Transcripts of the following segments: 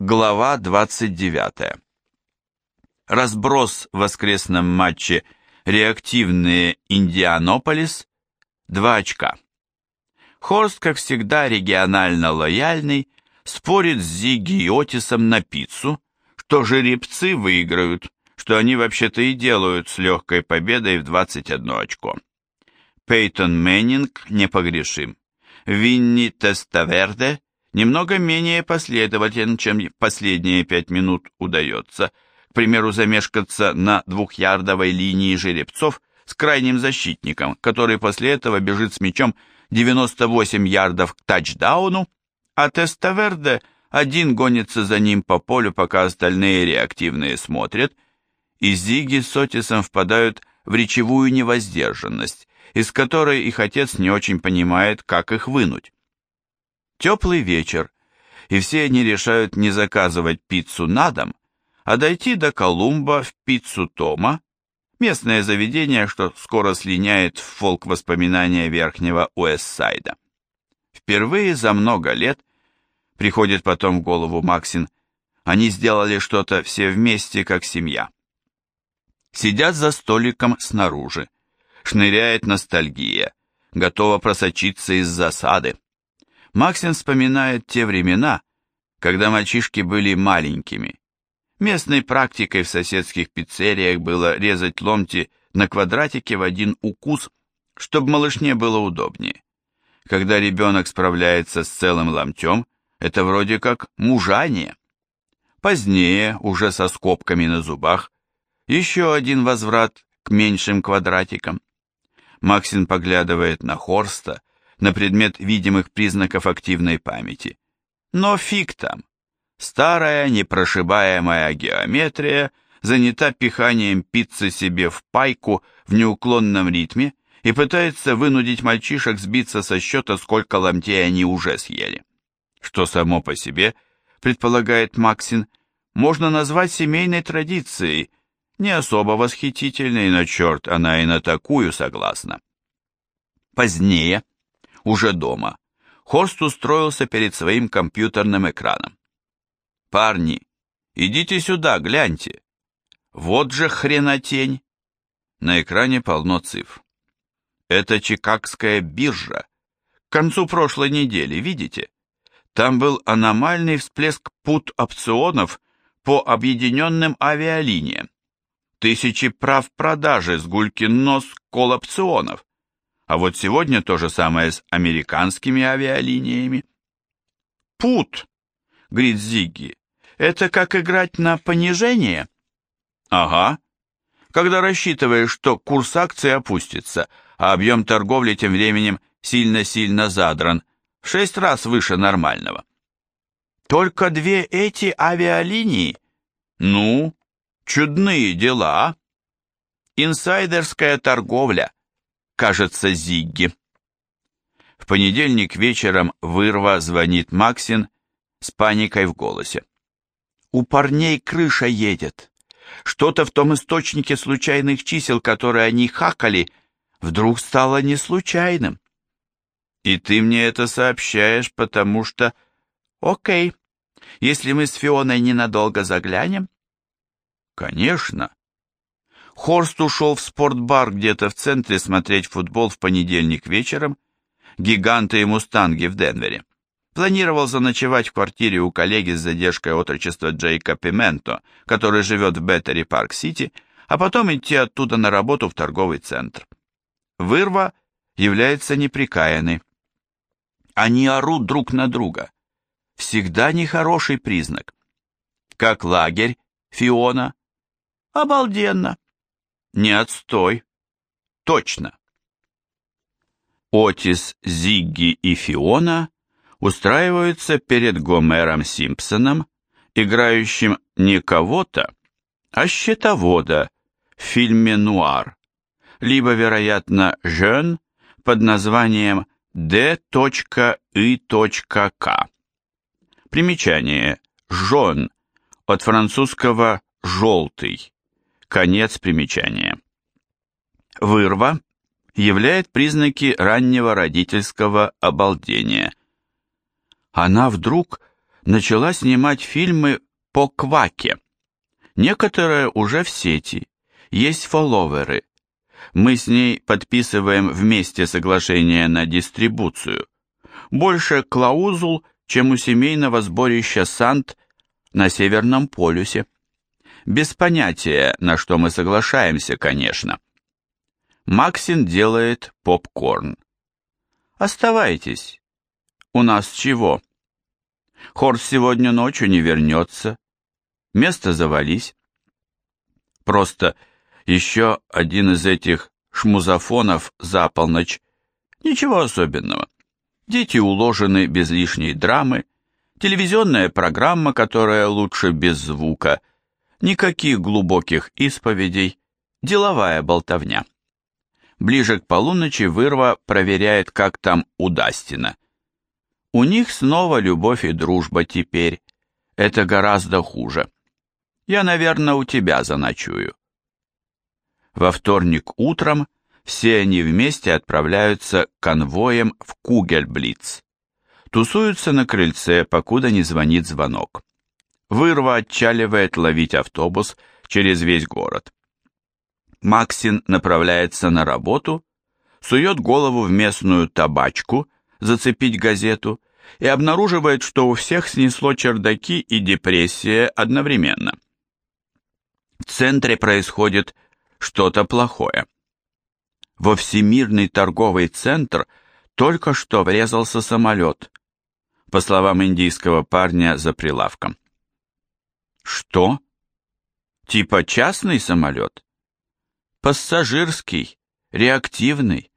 Глава 29. Разброс в воскресном матче реактивные Индианополис 2 очка. Хорст, как всегда, регионально лояльный, спорит с Зигги и Отисом на пиццу, что жеребцы выиграют, что они вообще-то и делают с легкой победой в 21 очко. Пейтон Мэннинг непогрешим. Винни Теставерде немного менее последователен, чем последние пять минут удается, к примеру, замешкаться на двухярдовой линии жеребцов с крайним защитником, который после этого бежит с мячом 98 ярдов к тачдауну, а Теставерде один гонится за ним по полю, пока остальные реактивные смотрят, и Зиги с Отисом впадают в речевую невоздержанность, из которой их отец не очень понимает, как их вынуть. Теплый вечер, и все они решают не заказывать пиццу на дом, а дойти до Колумба в пиццу Тома, местное заведение, что скоро слиняет в фолк воспоминания Верхнего Уэссайда. Впервые за много лет, приходит потом в голову Максин, они сделали что-то все вместе, как семья. Сидят за столиком снаружи, шныряет ностальгия, готова просочиться из засады. Максин вспоминает те времена, когда мальчишки были маленькими. Местной практикой в соседских пиццериях было резать ломти на квадратике в один укус, чтобы малышне было удобнее. Когда ребенок справляется с целым ломтем, это вроде как мужание. Позднее, уже со скобками на зубах, еще один возврат к меньшим квадратикам. Максин поглядывает на Хорста, на предмет видимых признаков активной памяти. Но фиг там. Старая непрошибаемая геометрия занята пиханием пиццы себе в пайку в неуклонном ритме и пытается вынудить мальчишек сбиться со счета, сколько ломтей они уже съели. Что само по себе, предполагает Максин, можно назвать семейной традицией, не особо восхитительной, но черт, она и на такую согласна. Позднее, уже дома, Хорст устроился перед своим компьютерным экраном. «Парни, идите сюда, гляньте. Вот же хренотень!» На экране полно цифр. Это Чикагская биржа. К концу прошлой недели, видите? Там был аномальный всплеск пут опционов по объединенным авиалиниям. Тысячи прав продажи с гулькин нос кол опционов. А вот сегодня то же самое с американскими авиалиниями. Пут, говорит Зигги, это как играть на понижение? Ага. Когда рассчитываешь, что курс акций опустится, а объем торговли тем временем сильно-сильно задран, в шесть раз выше нормального. Только две эти авиалинии? Ну, чудные дела. Инсайдерская торговля кажется, Зигги. В понедельник вечером вырва звонит Максин с паникой в голосе. У парней крыша едет. Что-то в том источнике случайных чисел, которые они хакали, вдруг стало не случайным. И ты мне это сообщаешь, потому что... Окей, если мы с Фионой ненадолго заглянем? Конечно, Хорст ушел в спортбар где-то в центре смотреть футбол в понедельник вечером, гиганты и мустанги в Денвере. Планировал заночевать в квартире у коллеги с задержкой отрочества Джейка Пименто, который живет в Беттери Парк-Сити, а потом идти оттуда на работу в торговый центр. Вырва является неприкаянной. Они орут друг на друга. Всегда нехороший признак. Как лагерь, Фиона? Обалденно. Не отстой. Точно. Отис, Зигги и Фиона устраиваются перед Гомером Симпсоном, играющим не кого-то, а счетовода в фильме «Нуар», либо, вероятно, «Жен» под названием D.I.K. Примечание «Жон» от французского «желтый», Конец примечания. Вырва являет признаки раннего родительского обалдения. Она вдруг начала снимать фильмы по кваке. Некоторые уже в сети, есть фолловеры. Мы с ней подписываем вместе соглашение на дистрибуцию. Больше клаузул, чем у семейного сборища Сант на Северном полюсе. Без понятия, на что мы соглашаемся, конечно. Максин делает попкорн. Оставайтесь. У нас чего? Хорс сегодня ночью не вернется. Место завались. Просто еще один из этих шмузофонов за полночь. Ничего особенного. Дети уложены без лишней драмы. Телевизионная программа, которая лучше без звука. Никаких глубоких исповедей. Деловая болтовня. Ближе к полуночи Вырва проверяет, как там у Дастина. У них снова любовь и дружба теперь. Это гораздо хуже. Я, наверное, у тебя заночую. Во вторник утром все они вместе отправляются конвоем в Кугельблиц. Тусуются на крыльце, покуда не звонит звонок. Вырва отчаливает ловить автобус через весь город. Максин направляется на работу, сует голову в местную табачку, зацепить газету, и обнаруживает, что у всех снесло чердаки и депрессия одновременно. В центре происходит что-то плохое. Во Всемирный торговый центр только что врезался самолет, по словам индийского парня за прилавком. Что? Типа частный самолет? Пассажирский, реактивный.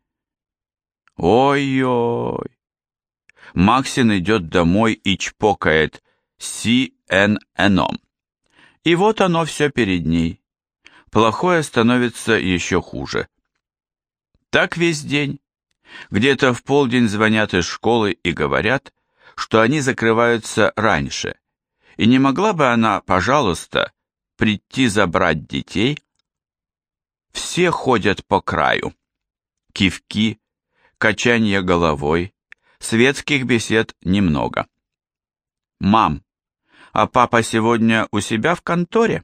Ой-ой. Максин идет домой и чпокает CNN. И вот оно все перед ней плохое становится еще хуже. Так весь день. Где-то в полдень звонят из школы и говорят, что они закрываются раньше, и не могла бы она, пожалуйста, прийти забрать детей? Все ходят по краю. Кивки, качанье головой, светских бесед немного. «Мам, а папа сегодня у себя в конторе?»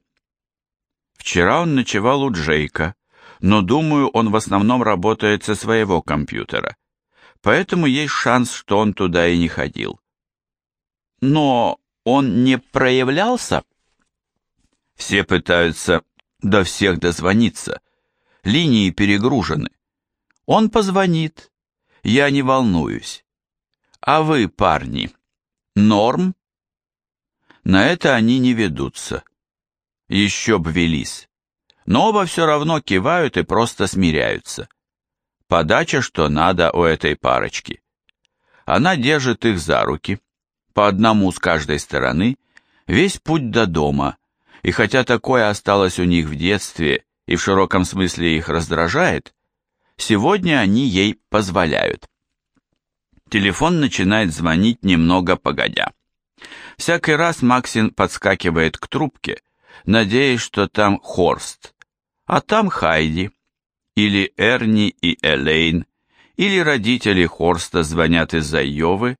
Вчера он ночевал у Джейка, но, думаю, он в основном работает со своего компьютера. Поэтому есть шанс, что он туда и не ходил. Но он не проявлялся? Все пытаются до всех дозвониться. Линии перегружены. Он позвонит. Я не волнуюсь. А вы, парни, норм? На это они не ведутся. Еще б велись. Но оба все равно кивают и просто смиряются. Подача, что надо у этой парочки. Она держит их за руки, по одному с каждой стороны, весь путь до дома, и хотя такое осталось у них в детстве и в широком смысле их раздражает, сегодня они ей позволяют. Телефон начинает звонить немного погодя. Всякий раз Максин подскакивает к трубке, надеясь, что там Хорст, а там Хайди, или Эрни и Элейн, или родители Хорста звонят из-за Йовы,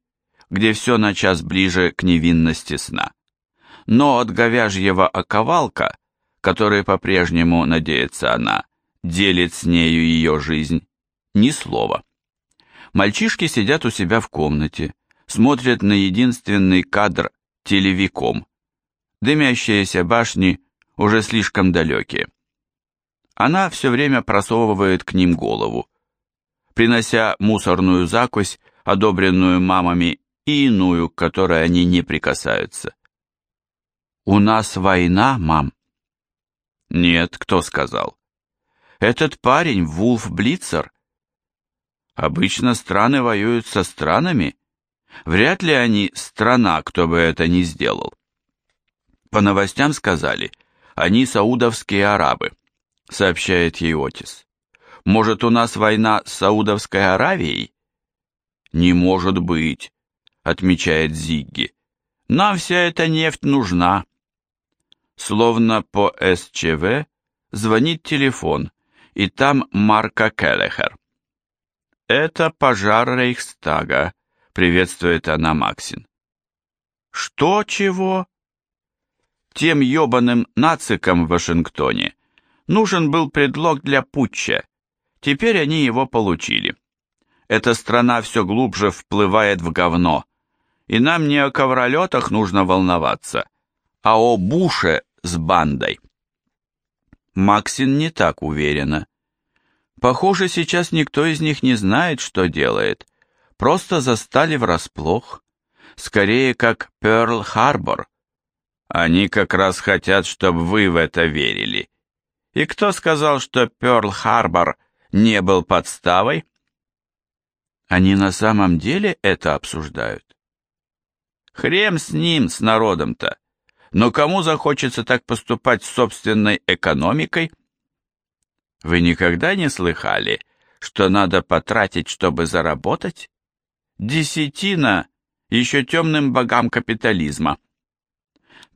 где все на час ближе к невинности сна. Но от говяжьего оковалка, который по-прежнему, надеется она, делит с нею ее жизнь, ни слова. Мальчишки сидят у себя в комнате, смотрят на единственный кадр телевиком, дымящиеся башни уже слишком далекие. Она все время просовывает к ним голову, принося мусорную закусь, одобренную мамами, и иную, к которой они не прикасаются. «У нас война, мам?» «Нет, кто сказал?» «Этот парень, Вулф Блицер?» «Обычно страны воюют со странами. Вряд ли они страна, кто бы это ни сделал». По новостям сказали, они саудовские арабы, сообщает ей Отис. Может, у нас война с Саудовской Аравией? Не может быть, отмечает Зигги. Нам вся эта нефть нужна. Словно по СЧВ звонит телефон, и там Марка Келлехер. Это пожар Рейхстага, приветствует она Максин. Что чего? Тем ебаным нацикам в Вашингтоне нужен был предлог для путча. Теперь они его получили. Эта страна все глубже вплывает в говно. И нам не о ковролетах нужно волноваться, а о Буше с бандой. Максин не так уверена. Похоже, сейчас никто из них не знает, что делает. Просто застали врасплох. Скорее, как Пёрл-Харбор. Они как раз хотят, чтобы вы в это верили. И кто сказал, что Пёрл-Харбор не был подставой? Они на самом деле это обсуждают? Хрем с ним, с народом-то. Но кому захочется так поступать с собственной экономикой? Вы никогда не слыхали, что надо потратить, чтобы заработать? Десятина еще темным богам капитализма.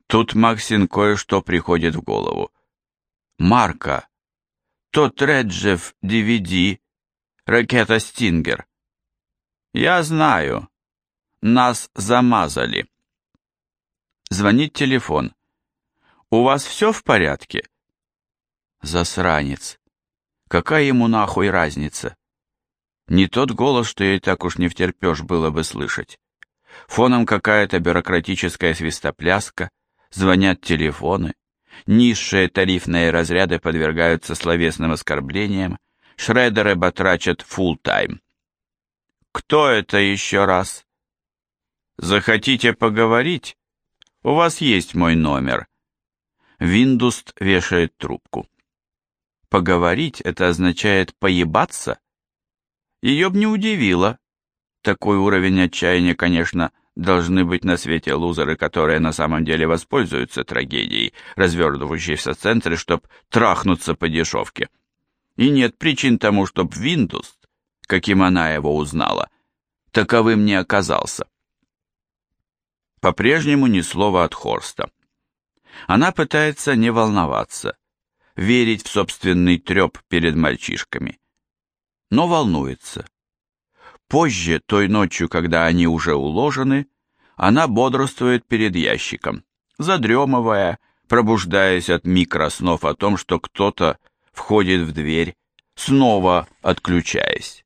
Тут Максин кое-что приходит в голову. Марка, тот Реджев DVD, ракета Стингер. Я знаю, нас замазали. Звонит телефон. У вас все в порядке? Засранец. Какая ему нахуй разница? Не тот голос, что ей так уж не втерпешь было бы слышать. Фоном какая-то бюрократическая свистопляска, звонят телефоны, низшие тарифные разряды подвергаются словесным оскорблениям, шредеры батрачат фулл-тайм. Кто это еще раз? Захотите поговорить? У вас есть мой номер. Виндуст вешает трубку. Поговорить — это означает поебаться? Ее б не удивило. Такой уровень отчаяния, конечно, должны быть на свете лузеры, которые на самом деле воспользуются трагедией, развернувшейся в центре, чтобы трахнуться по дешевке. И нет причин тому, чтобы Виндуст, каким она его узнала, таковым не оказался. По-прежнему ни слова от Хорста. Она пытается не волноваться, верить в собственный треп перед мальчишками. Но волнуется. Позже, той ночью, когда они уже уложены, она бодрствует перед ящиком, задремывая, пробуждаясь от микроснов о том, что кто-то входит в дверь, снова отключаясь.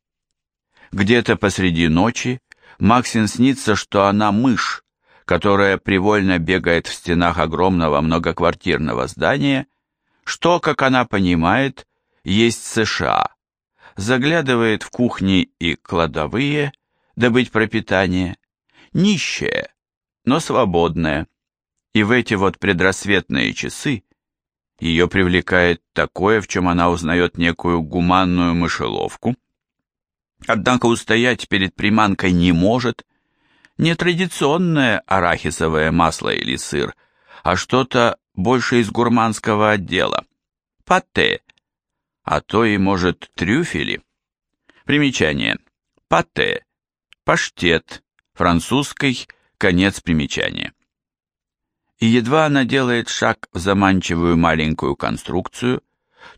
Где-то посреди ночи Максин снится, что она мышь, которая привольно бегает в стенах огромного многоквартирного здания, что, как она понимает, есть США, заглядывает в кухни и кладовые, добыть пропитание, нищая, но свободная, и в эти вот предрассветные часы ее привлекает такое, в чем она узнает некую гуманную мышеловку, однако устоять перед приманкой не может, не традиционное арахисовое масло или сыр, а что-то больше из гурманского отдела, патте, а то и, может, трюфели. Примечание. Патте. Паштет. Французский. Конец примечания. И едва она делает шаг в заманчивую маленькую конструкцию,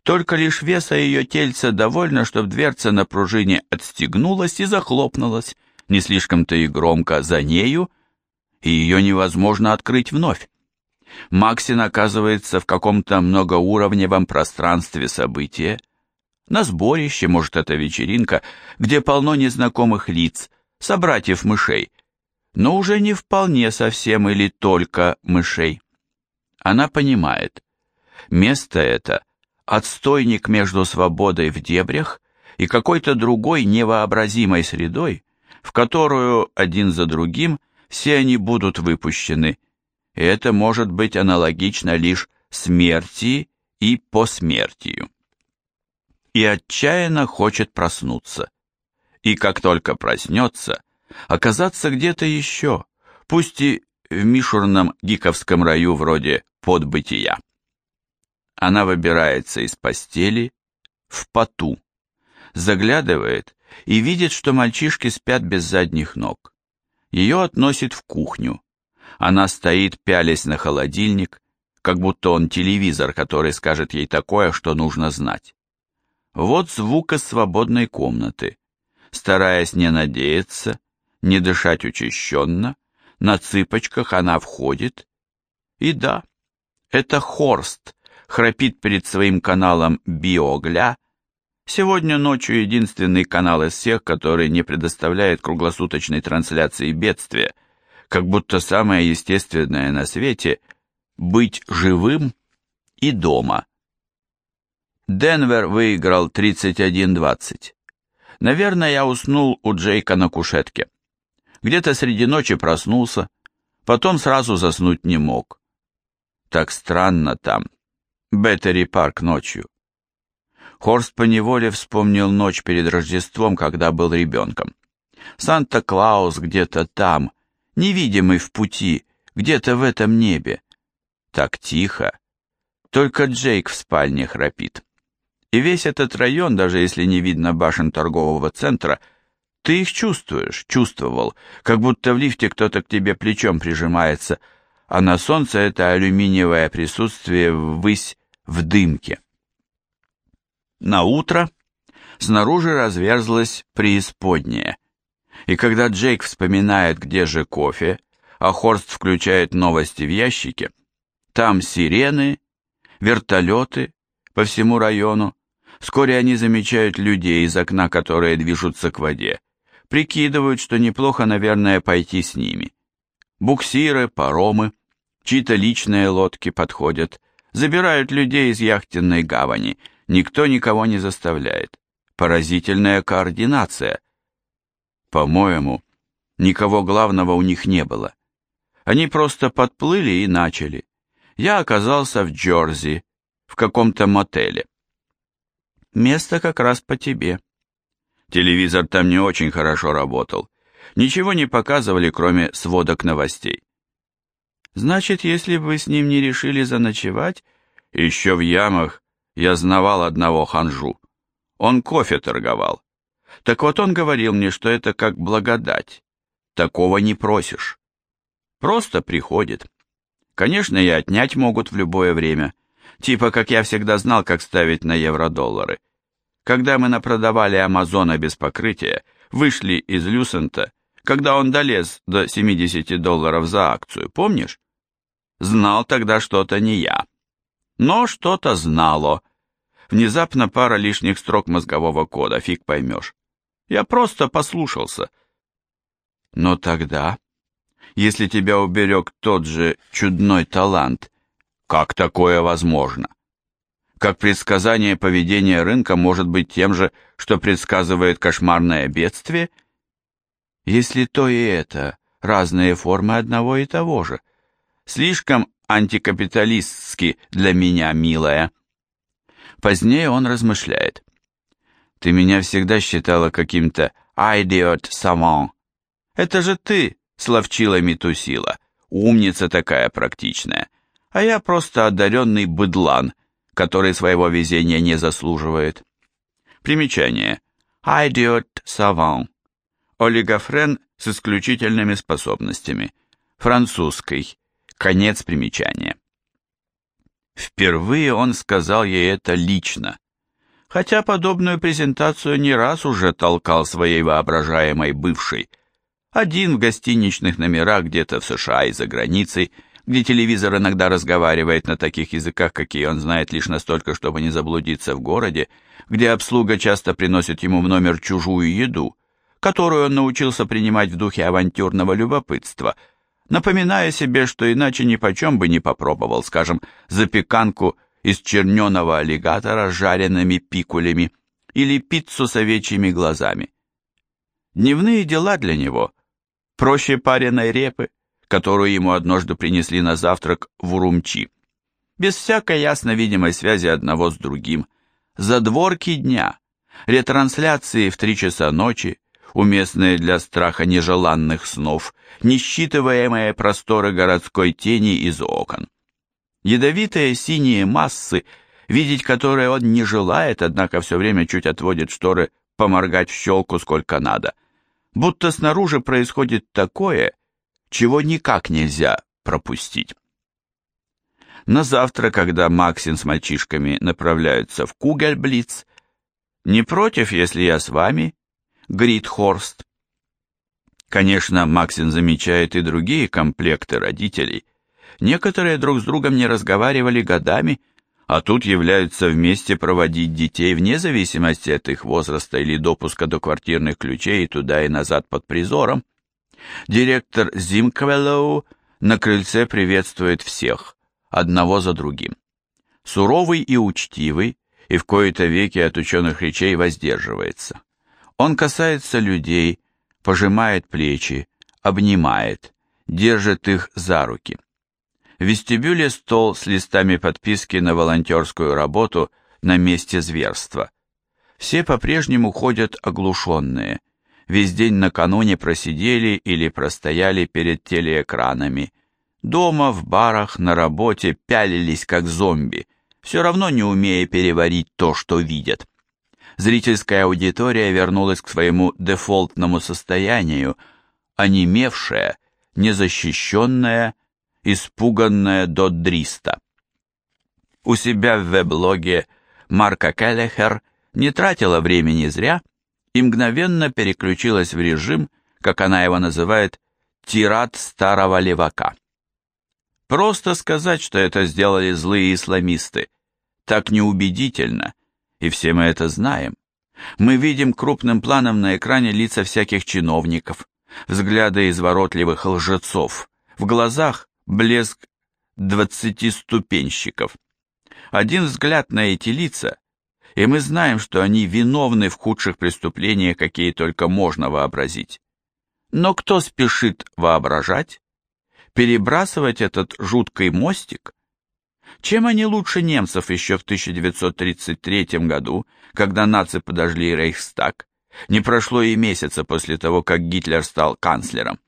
только лишь веса ее тельца довольно, чтобы дверца на пружине отстегнулась и захлопнулась, не слишком-то и громко за нею, и ее невозможно открыть вновь. Максин оказывается в каком-то многоуровневом пространстве события, на сборище, может, это вечеринка, где полно незнакомых лиц, собратьев мышей, но уже не вполне совсем или только мышей. Она понимает, место это – отстойник между свободой в дебрях и какой-то другой невообразимой средой, в которую один за другим все они будут выпущены – и это может быть аналогично лишь смерти и посмертию. И отчаянно хочет проснуться. И как только проснется, оказаться где-то еще, пусть и в мишурном гиковском раю вроде подбытия. Она выбирается из постели в поту, заглядывает и видит, что мальчишки спят без задних ног. Ее относит в кухню, она стоит, пялясь на холодильник, как будто он телевизор, который скажет ей такое, что нужно знать. Вот звук из свободной комнаты. Стараясь не надеяться, не дышать учащенно, На цыпочках она входит. И да, это Хорст храпит перед своим каналом Биогля. Сегодня ночью единственный канал из всех, который не предоставляет круглосуточной трансляции бедствия, как будто самое естественное на свете — быть живым и дома. Денвер выиграл 31-20. Наверное, я уснул у Джейка на кушетке. Где-то среди ночи проснулся, потом сразу заснуть не мог. Так странно там. Беттери парк ночью. Хорст поневоле вспомнил ночь перед Рождеством, когда был ребенком. Санта-Клаус где-то там, невидимый в пути, где-то в этом небе. Так тихо. Только Джейк в спальне храпит. И весь этот район, даже если не видно башен торгового центра, ты их чувствуешь, чувствовал, как будто в лифте кто-то к тебе плечом прижимается, а на солнце это алюминиевое присутствие ввысь в дымке. На утро снаружи разверзлась преисподняя, и когда Джейк вспоминает, где же кофе, а Хорст включает новости в ящике, там сирены, вертолеты по всему району, Вскоре они замечают людей из окна, которые движутся к воде. Прикидывают, что неплохо, наверное, пойти с ними. Буксиры, паромы, чьи-то личные лодки подходят, забирают людей из яхтенной гавани. Никто никого не заставляет. Поразительная координация. По-моему, никого главного у них не было. Они просто подплыли и начали. Я оказался в Джорзи, в каком-то мотеле. Место как раз по тебе. Телевизор там не очень хорошо работал. Ничего не показывали, кроме сводок новостей. Значит, если вы с ним не решили заночевать, еще в ямах я знавал одного ханжу. Он кофе торговал. Так вот он говорил мне, что это как благодать. Такого не просишь. Просто приходит. Конечно, и отнять могут в любое время. Типа, как я всегда знал, как ставить на евро-доллары. Когда мы напродавали Амазона без покрытия, вышли из Люсента, когда он долез до 70 долларов за акцию, помнишь? Знал тогда что-то не я. Но что-то знало. Внезапно пара лишних строк мозгового кода, фиг поймешь. Я просто послушался. Но тогда, если тебя уберег тот же чудной талант, как такое возможно? Как предсказание поведения рынка может быть тем же, что предсказывает кошмарное бедствие? Если то и это разные формы одного и того же. Слишком антикапиталистски для меня, милая. Позднее он размышляет. Ты меня всегда считала каким-то idiot savant. Это же ты, словчила тусила, умница такая практичная а я просто одаренный быдлан, который своего везения не заслуживает. Примечание. Idiot savant. Олигофрен с исключительными способностями. Французский. Конец примечания. Впервые он сказал ей это лично, хотя подобную презентацию не раз уже толкал своей воображаемой бывшей. Один в гостиничных номерах где-то в США и за границей – где телевизор иногда разговаривает на таких языках, какие он знает лишь настолько, чтобы не заблудиться в городе, где обслуга часто приносит ему в номер чужую еду, которую он научился принимать в духе авантюрного любопытства, напоминая себе, что иначе ни почем бы не попробовал, скажем, запеканку из черненого аллигатора с жареными пикулями или пиццу с овечьими глазами. Дневные дела для него проще пареной репы, которую ему однажды принесли на завтрак в Урумчи. Без всякой ясно видимой связи одного с другим. Задворки дня, ретрансляции в три часа ночи, уместные для страха нежеланных снов, несчитываемые просторы городской тени из окон. Ядовитые синие массы, видеть которые он не желает, однако все время чуть отводит шторы поморгать в щелку сколько надо. Будто снаружи происходит такое, чего никак нельзя пропустить. На завтра, когда Максин с мальчишками направляются в Кугельблиц, не против, если я с вами, Грит Хорст. Конечно, Максин замечает и другие комплекты родителей. Некоторые друг с другом не разговаривали годами, а тут являются вместе проводить детей вне зависимости от их возраста или допуска до квартирных ключей и туда и назад под призором. Директор Зимквеллоу на крыльце приветствует всех, одного за другим. Суровый и учтивый, и в кои-то веки от ученых речей воздерживается. Он касается людей, пожимает плечи, обнимает, держит их за руки. В вестибюле стол с листами подписки на волонтерскую работу на месте зверства. Все по-прежнему ходят оглушенные. Весь день накануне просидели или простояли перед телеэкранами. Дома, в барах, на работе пялились как зомби, все равно не умея переварить то, что видят. Зрительская аудитория вернулась к своему дефолтному состоянию, онемевшая, незащищенная, испуганная до дриста. У себя в веб-блоге Марка Келлехер не тратила времени зря и мгновенно переключилась в режим, как она его называет, «тират старого левака». Просто сказать, что это сделали злые исламисты, так неубедительно, и все мы это знаем. Мы видим крупным планом на экране лица всяких чиновников, взгляды изворотливых лжецов, в глазах блеск двадцатиступенщиков. Один взгляд на эти лица, и мы знаем, что они виновны в худших преступлениях, какие только можно вообразить. Но кто спешит воображать? Перебрасывать этот жуткий мостик? Чем они лучше немцев еще в 1933 году, когда нации подожгли Рейхстаг? Не прошло и месяца после того, как Гитлер стал канцлером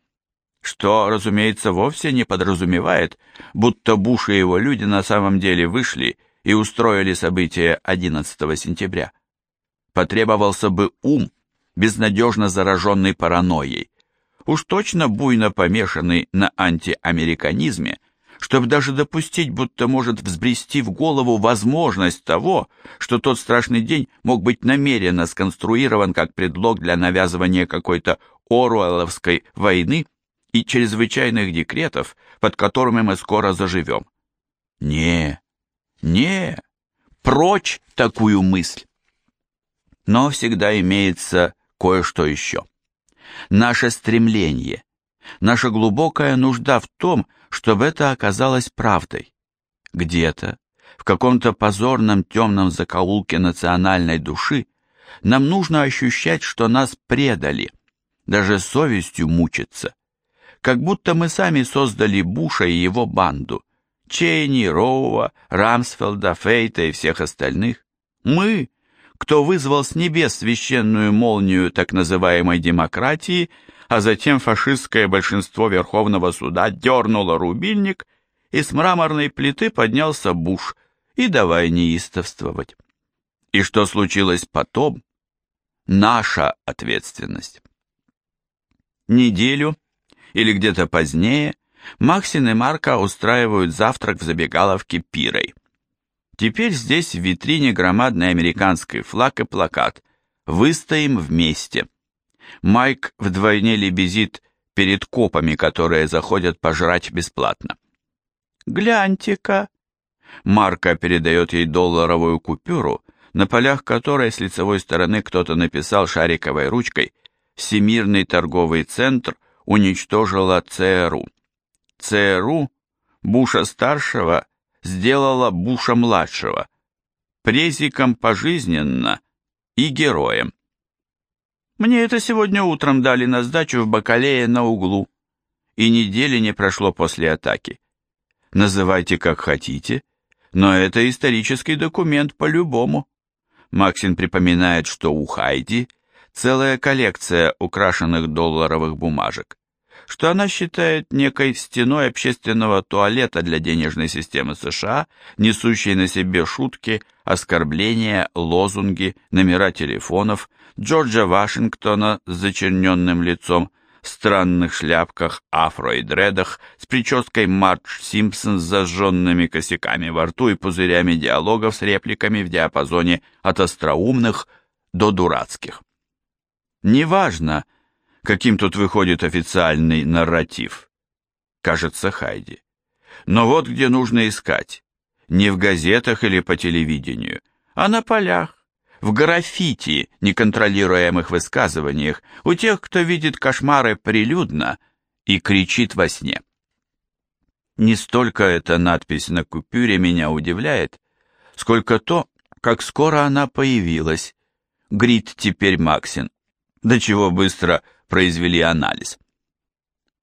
что, разумеется, вовсе не подразумевает, будто Буш и его люди на самом деле вышли и устроили события 11 сентября. Потребовался бы ум, безнадежно зараженный паранойей, уж точно буйно помешанный на антиамериканизме, чтобы даже допустить, будто может взбрести в голову возможность того, что тот страшный день мог быть намеренно сконструирован как предлог для навязывания какой-то Оруэлловской войны и чрезвычайных декретов, под которыми мы скоро заживем. Не, не, прочь такую мысль. Но всегда имеется кое-что еще. Наше стремление, наша глубокая нужда в том, чтобы это оказалось правдой. Где-то, в каком-то позорном темном закоулке национальной души, нам нужно ощущать, что нас предали, даже совестью мучиться, как будто мы сами создали Буша и его банду. Чейни, Роува, Рамсфелда, Фейта и всех остальных. Мы, кто вызвал с небес священную молнию так называемой демократии, а затем фашистское большинство Верховного суда дернуло рубильник, и с мраморной плиты поднялся Буш, и давай неистовствовать. И что случилось потом? Наша ответственность. Неделю или где-то позднее, Максин и Марка устраивают завтрак в забегаловке Пирой. Теперь здесь в витрине громадный американский флаг и плакат «Выстоим вместе». Майк вдвойне лебезит перед копами, которые заходят пожрать бесплатно. «Гляньте-ка!» Марка передает ей долларовую купюру, на полях которой с лицевой стороны кто-то написал шариковой ручкой «Всемирный торговый центр уничтожила ЦРУ. ЦРУ Буша-старшего сделала Буша-младшего, презиком пожизненно и героем. Мне это сегодня утром дали на сдачу в Бакалее на углу, и недели не прошло после атаки. Называйте как хотите, но это исторический документ по-любому. Максин припоминает, что у Хайди – целая коллекция украшенных долларовых бумажек, что она считает некой стеной общественного туалета для денежной системы США, несущей на себе шутки, оскорбления, лозунги, номера телефонов, Джорджа Вашингтона с зачерненным лицом, странных шляпках, афро и дредах, с прической Мардж Симпсон с зажженными косяками во рту и пузырями диалогов с репликами в диапазоне от остроумных до дурацких. Неважно, каким тут выходит официальный нарратив. Кажется, Хайди. Но вот где нужно искать. Не в газетах или по телевидению, а на полях, в граффити, неконтролируемых высказываниях, у тех, кто видит кошмары прилюдно и кричит во сне. Не столько эта надпись на купюре меня удивляет, сколько то, как скоро она появилась. Грит теперь Максин. До чего быстро произвели анализ.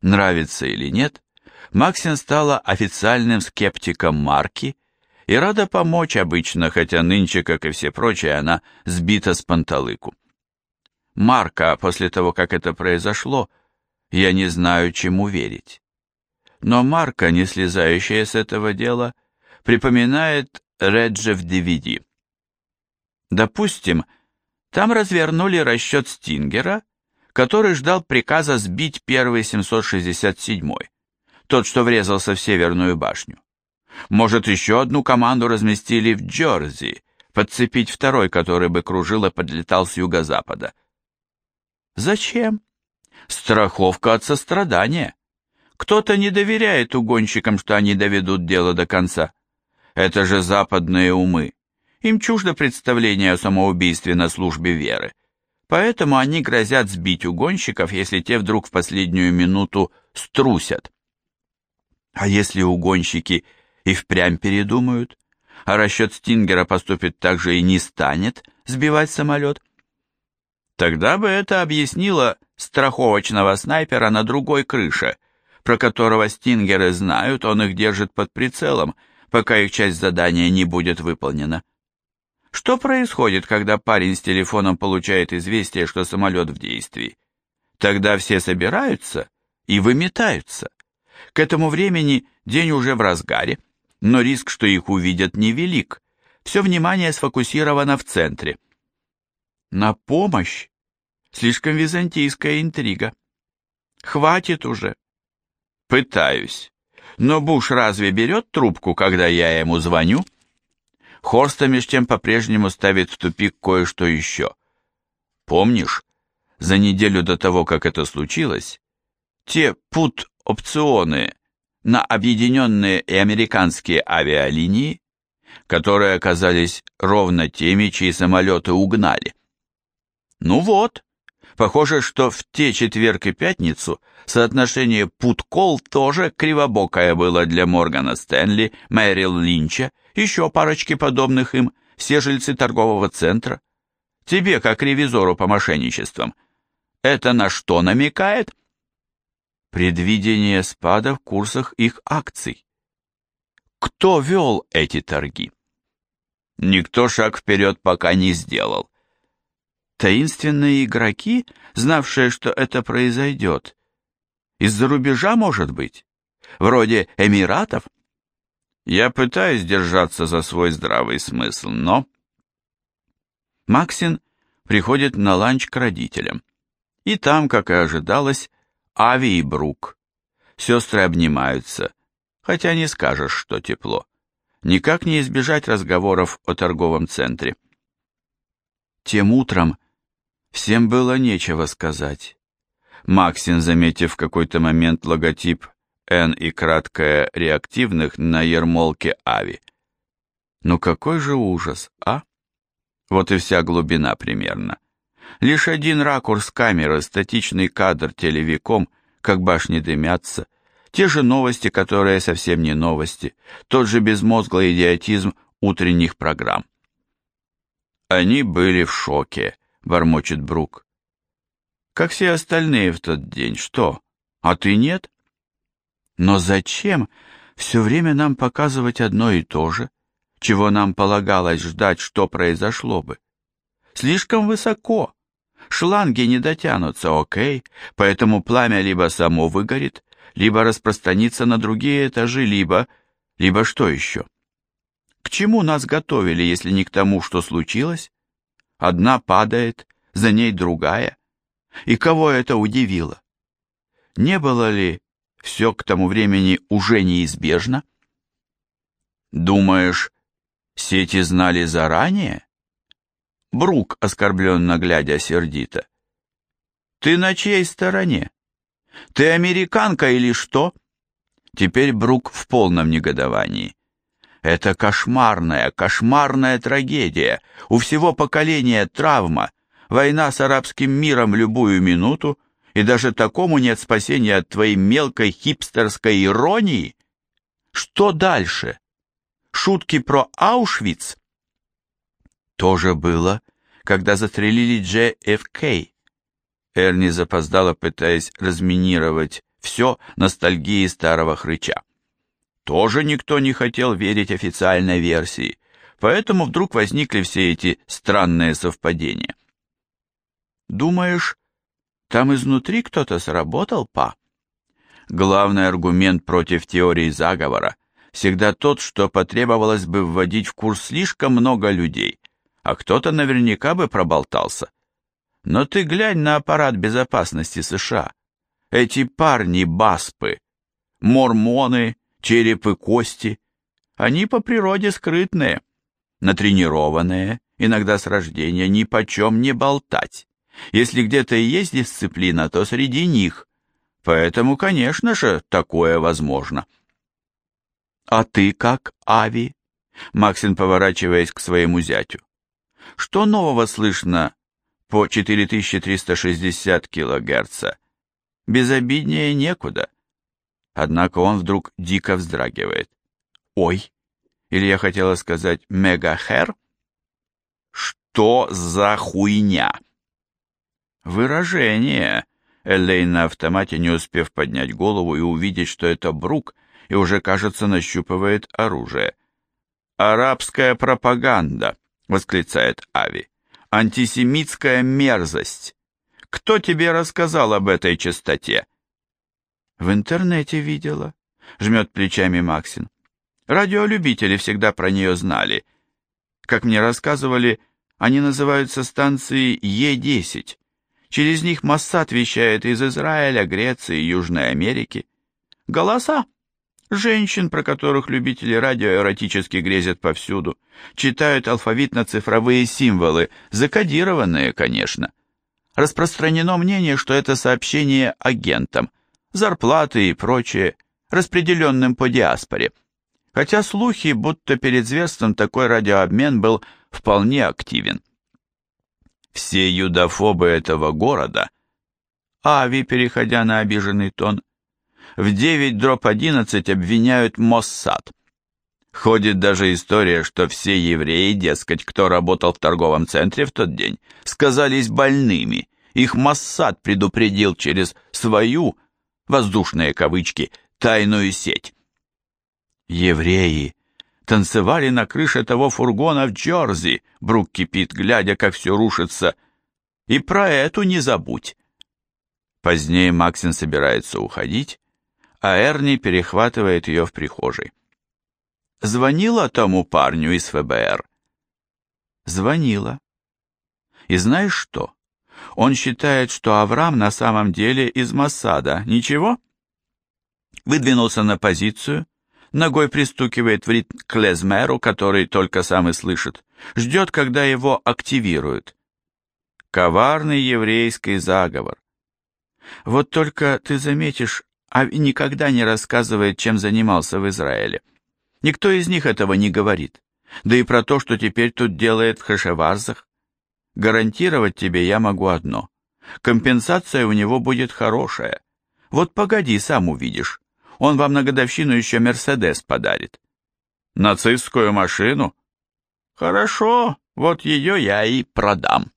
Нравится или нет, Максин стала официальным скептиком марки и рада помочь обычно, хотя нынче, как и все прочие, она сбита с панталыку. Марка, после того, как это произошло, я не знаю, чему верить. Но Марка, не слезающая с этого дела, припоминает Реджи в DVD. Допустим, там развернули расчет Стингера, который ждал приказа сбить первый 767-й, тот, что врезался в Северную башню. Может, еще одну команду разместили в Джерси, подцепить второй, который бы кружил и подлетал с юго-запада. Зачем? Страховка от сострадания. Кто-то не доверяет угонщикам, что они доведут дело до конца. Это же западные умы. Им чуждо представление о самоубийстве на службе веры. Поэтому они грозят сбить угонщиков, если те вдруг в последнюю минуту струсят. А если угонщики и впрямь передумают, а расчет Стингера поступит так же и не станет сбивать самолет? Тогда бы это объяснило страховочного снайпера на другой крыше, про которого Стингеры знают, он их держит под прицелом, пока их часть задания не будет выполнена. Что происходит, когда парень с телефоном получает известие, что самолет в действии? Тогда все собираются и выметаются. К этому времени день уже в разгаре, но риск, что их увидят, невелик. Все внимание сфокусировано в центре. На помощь? Слишком византийская интрига. Хватит уже. Пытаюсь. Но Буш разве берет трубку, когда я ему звоню? Хорста меж тем по-прежнему ставит в тупик кое-что еще. Помнишь, за неделю до того, как это случилось, те пут-опционы на объединенные и американские авиалинии, которые оказались ровно теми, чьи самолеты угнали. Ну вот, похоже, что в те четверг и пятницу соотношение пут-кол тоже кривобокое было для Моргана Стэнли, Мэрил Линча, еще парочки подобных им, все жильцы торгового центра. Тебе, как ревизору по мошенничествам, это на что намекает? Предвидение спада в курсах их акций. Кто вел эти торги? Никто шаг вперед пока не сделал. Таинственные игроки, знавшие, что это произойдет. Из-за рубежа, может быть? Вроде Эмиратов? Я пытаюсь держаться за свой здравый смысл, но... Максин приходит на ланч к родителям. И там, как и ожидалось, Ави и Брук. Сестры обнимаются, хотя не скажешь, что тепло. Никак не избежать разговоров о торговом центре. Тем утром всем было нечего сказать. Максин, заметив в какой-то момент логотип «Н» и краткое «реактивных» на ермолке Ави. Ну какой же ужас, а? Вот и вся глубина примерно. Лишь один ракурс камеры, статичный кадр телевиком, как башни дымятся, те же новости, которые совсем не новости, тот же безмозглый идиотизм утренних программ. Они были в шоке, бормочет Брук. Как все остальные в тот день, что? А ты нет? Но зачем все время нам показывать одно и то же, чего нам полагалось ждать, что произошло бы? Слишком высоко, Шланги не дотянутся, окей, поэтому пламя либо само выгорит, либо распространится на другие этажи, либо... либо что еще? К чему нас готовили, если не к тому, что случилось? Одна падает, за ней другая. И кого это удивило? Не было ли все к тому времени уже неизбежно? Думаешь, сети знали заранее? Брук, оскорбленно глядя сердито. Ты на чьей стороне? Ты американка или что? Теперь Брук в полном негодовании. Это кошмарная, кошмарная трагедия. У всего поколения травма, война с арабским миром любую минуту, и даже такому нет спасения от твоей мелкой хипстерской иронии. Что дальше? Шутки про Аушвиц? То было, когда застрелили JFK. Эрни запоздала, пытаясь разминировать все ностальгии старого хрыча. Тоже никто не хотел верить официальной версии, поэтому вдруг возникли все эти странные совпадения. «Думаешь, там изнутри кто-то сработал, па?» Главный аргумент против теории заговора всегда тот, что потребовалось бы вводить в курс слишком много людей, а кто-то наверняка бы проболтался. Но ты глянь на аппарат безопасности США. Эти парни-баспы, мормоны, черепы кости, они по природе скрытные, натренированные, иногда с рождения, ни почем не болтать. Если где-то и есть дисциплина, то среди них. Поэтому, конечно же, такое возможно. А ты как, Ави? Максин, поворачиваясь к своему зятю. Что нового слышно по 4360 кГц. Безобиднее некуда. Однако он вдруг дико вздрагивает. Ой, или я хотела сказать мегахер? Что за хуйня? Выражение. Элейн на автомате, не успев поднять голову и увидеть, что это Брук, и уже, кажется, нащупывает оружие. «Арабская пропаганда!» — восклицает Ави антисемитская мерзость. Кто тебе рассказал об этой чистоте? В интернете видела, жмет плечами Максин. Радиолюбители всегда про нее знали. Как мне рассказывали, они называются станции Е-10. Через них Моссад вещает из Израиля, Греции, Южной Америки. Голоса Женщин, про которых любители радио эротически грезят повсюду, читают алфавитно-цифровые символы, закодированные, конечно. Распространено мнение, что это сообщение агентам, зарплаты и прочее, распределенным по диаспоре. Хотя слухи, будто перед зверством такой радиообмен был вполне активен. Все юдофобы этого города, Ави, переходя на обиженный тон, в 9 дробь 11 обвиняют Моссад. Ходит даже история, что все евреи, дескать, кто работал в торговом центре в тот день, сказались больными. Их Моссад предупредил через свою, воздушные кавычки, тайную сеть. Евреи танцевали на крыше того фургона в Джорзи, Брук кипит, глядя, как все рушится. И про эту не забудь. Позднее Максин собирается уходить, а Эрни перехватывает ее в прихожей. Звонила тому парню из ФБР? Звонила. И знаешь что? Он считает, что Авраам на самом деле из Массада. Ничего? Выдвинулся на позицию, ногой пристукивает в ритм к Лезмеру, который только сам и слышит, ждет, когда его активируют. Коварный еврейский заговор. Вот только ты заметишь, Ави никогда не рассказывает, чем занимался в Израиле. Никто из них этого не говорит. Да и про то, что теперь тут делает в Хашеварзах. Гарантировать тебе я могу одно. Компенсация у него будет хорошая. Вот погоди, сам увидишь. Он вам на годовщину еще Мерседес подарит. Нацистскую машину? Хорошо, вот ее я и продам.